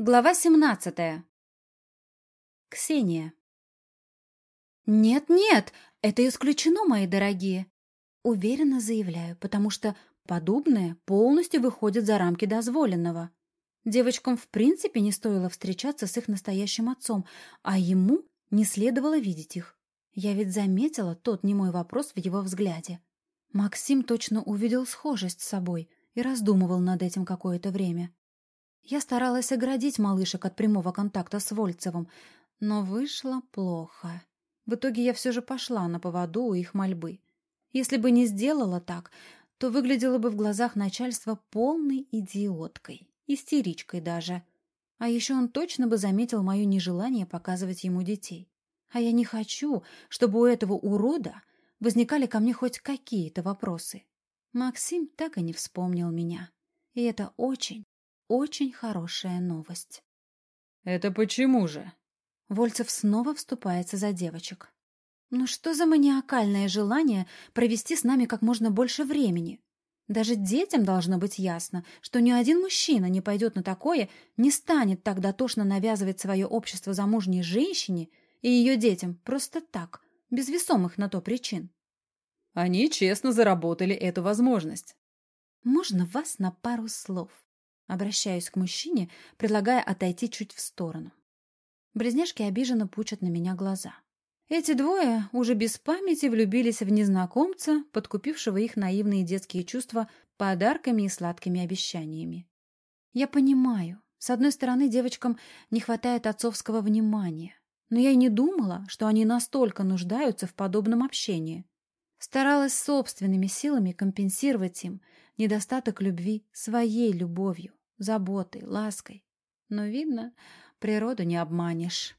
Глава 17. Ксения. «Нет-нет, это исключено, мои дорогие!» Уверенно заявляю, потому что подобное полностью выходит за рамки дозволенного. Девочкам в принципе не стоило встречаться с их настоящим отцом, а ему не следовало видеть их. Я ведь заметила тот немой вопрос в его взгляде. Максим точно увидел схожесть с собой и раздумывал над этим какое-то время. Я старалась оградить малышек от прямого контакта с Вольцевым, но вышло плохо. В итоге я все же пошла на поводу у их мольбы. Если бы не сделала так, то выглядела бы в глазах начальства полной идиоткой, истеричкой даже. А еще он точно бы заметил мое нежелание показывать ему детей. А я не хочу, чтобы у этого урода возникали ко мне хоть какие-то вопросы. Максим так и не вспомнил меня. И это очень, очень хорошая новость. «Это почему же?» Вольцев снова вступается за девочек. «Ну что за маниакальное желание провести с нами как можно больше времени? Даже детям должно быть ясно, что ни один мужчина не пойдет на такое, не станет так дотошно навязывать свое общество замужней женщине и ее детям просто так, без весомых на то причин. Они честно заработали эту возможность. Можно вас на пару слов? Обращаюсь к мужчине, предлагая отойти чуть в сторону. Близняшки обиженно пучат на меня глаза. Эти двое уже без памяти влюбились в незнакомца, подкупившего их наивные детские чувства подарками и сладкими обещаниями. Я понимаю, с одной стороны, девочкам не хватает отцовского внимания, но я и не думала, что они настолько нуждаются в подобном общении. Старалась собственными силами компенсировать им недостаток любви своей любовью заботой, лаской. Но, видно, природу не обманешь.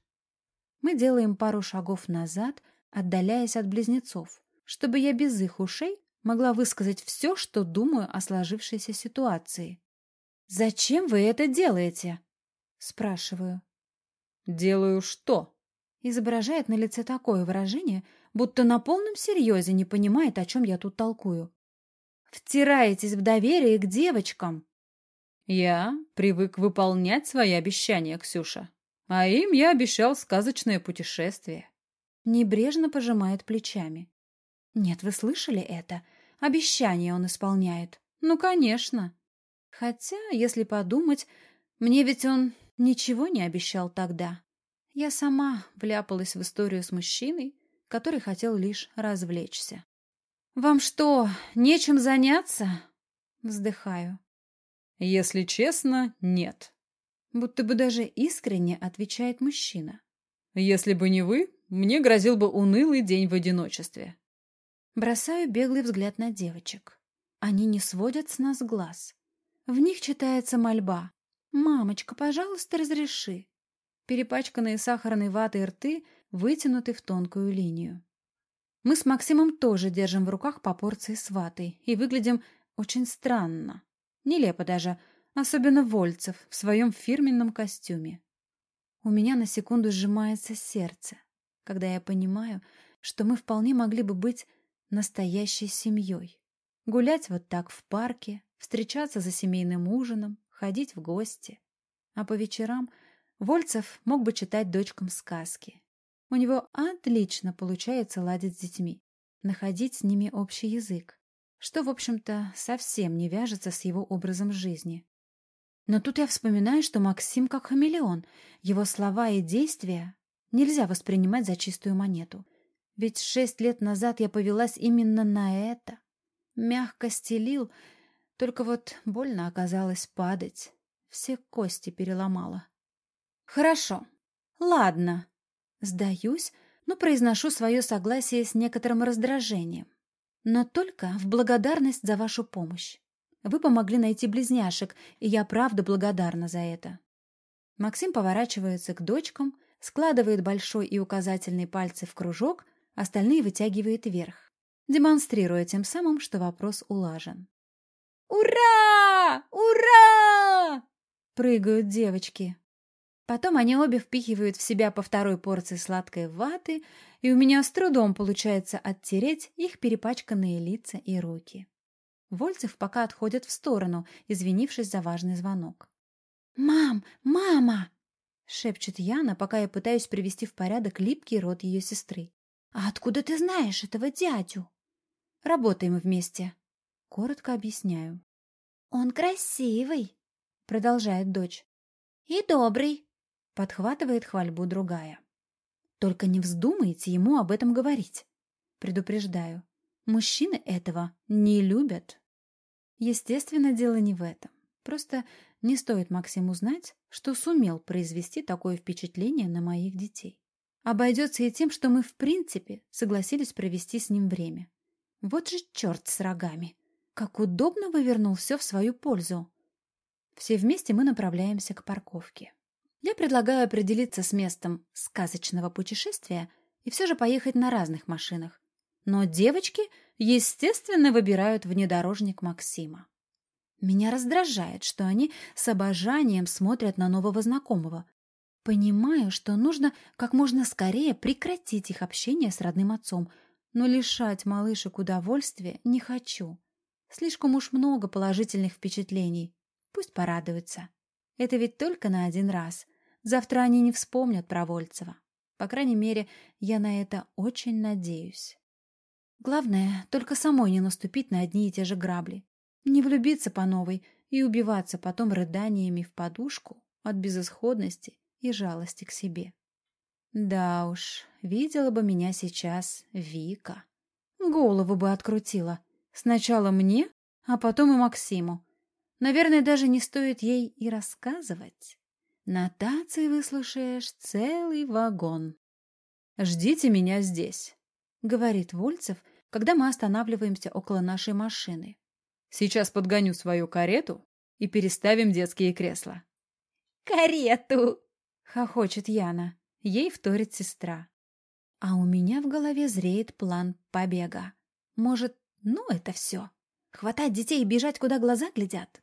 Мы делаем пару шагов назад, отдаляясь от близнецов, чтобы я без их ушей могла высказать все, что думаю о сложившейся ситуации. «Зачем вы это делаете?» — спрашиваю. «Делаю что?» Изображает на лице такое выражение, будто на полном серьезе не понимает, о чем я тут толкую. «Втираетесь в доверие к девочкам!» Я привык выполнять свои обещания, Ксюша. А им я обещал сказочное путешествие. Небрежно пожимает плечами. Нет, вы слышали это? Обещание он исполняет. Ну, конечно. Хотя, если подумать, мне ведь он ничего не обещал тогда. Я сама вляпалась в историю с мужчиной, который хотел лишь развлечься. «Вам что, нечем заняться?» Вздыхаю. Если честно, нет. Будто бы даже искренне отвечает мужчина. Если бы не вы, мне грозил бы унылый день в одиночестве. Бросаю беглый взгляд на девочек. Они не сводят с нас глаз. В них читается мольба. «Мамочка, пожалуйста, разреши». Перепачканные сахарной ватой рты вытянуты в тонкую линию. Мы с Максимом тоже держим в руках по порции с ватой и выглядим очень странно. Нелепо даже, особенно Вольцев в своем фирменном костюме. У меня на секунду сжимается сердце, когда я понимаю, что мы вполне могли бы быть настоящей семьей. Гулять вот так в парке, встречаться за семейным ужином, ходить в гости. А по вечерам Вольцев мог бы читать дочкам сказки. У него отлично получается ладить с детьми, находить с ними общий язык что, в общем-то, совсем не вяжется с его образом жизни. Но тут я вспоминаю, что Максим как хамелеон, его слова и действия нельзя воспринимать за чистую монету. Ведь шесть лет назад я повелась именно на это. Мягко стелил, только вот больно оказалось падать. Все кости переломала. Хорошо. Ладно. Сдаюсь, но произношу свое согласие с некоторым раздражением. Но только в благодарность за вашу помощь. Вы помогли найти близняшек, и я правда благодарна за это. Максим поворачивается к дочкам, складывает большой и указательный пальцы в кружок, остальные вытягивает вверх, демонстрируя тем самым, что вопрос улажен. «Ура! Ура!» — прыгают девочки. Потом они обе впихивают в себя по второй порции сладкой ваты, и у меня с трудом получается оттереть их перепачканные лица и руки. Вольцев пока отходит в сторону, извинившись за важный звонок. «Мам! Мама!» — шепчет Яна, пока я пытаюсь привести в порядок липкий рот ее сестры. «А откуда ты знаешь этого дядю?» «Работаем вместе», — коротко объясняю. «Он красивый», — продолжает дочь. «И добрый», — подхватывает хвальбу другая. «Только не вздумайте ему об этом говорить», — предупреждаю. «Мужчины этого не любят». Естественно, дело не в этом. Просто не стоит Максиму знать, что сумел произвести такое впечатление на моих детей. Обойдется и тем, что мы в принципе согласились провести с ним время. Вот же черт с рогами! Как удобно вывернул все в свою пользу. Все вместе мы направляемся к парковке. Я предлагаю определиться с местом сказочного путешествия и все же поехать на разных машинах. Но девочки, естественно, выбирают внедорожник Максима. Меня раздражает, что они с обожанием смотрят на нового знакомого. Понимаю, что нужно как можно скорее прекратить их общение с родным отцом, но лишать малышек удовольствия не хочу. Слишком уж много положительных впечатлений. Пусть порадуются. Это ведь только на один раз. Завтра они не вспомнят про Вольцева. По крайней мере, я на это очень надеюсь. Главное, только самой не наступить на одни и те же грабли. Не влюбиться по новой и убиваться потом рыданиями в подушку от безысходности и жалости к себе. Да уж, видела бы меня сейчас Вика. Голову бы открутила. Сначала мне, а потом и Максиму. Наверное, даже не стоит ей и рассказывать. Нотации выслушаешь целый вагон. «Ждите меня здесь», — говорит Вольцев, когда мы останавливаемся около нашей машины. Сейчас подгоню свою карету и переставим детские кресла. «Карету!» — хохочет Яна. Ей вторит сестра. А у меня в голове зреет план побега. Может, ну это все. Хватать детей и бежать, куда глаза глядят?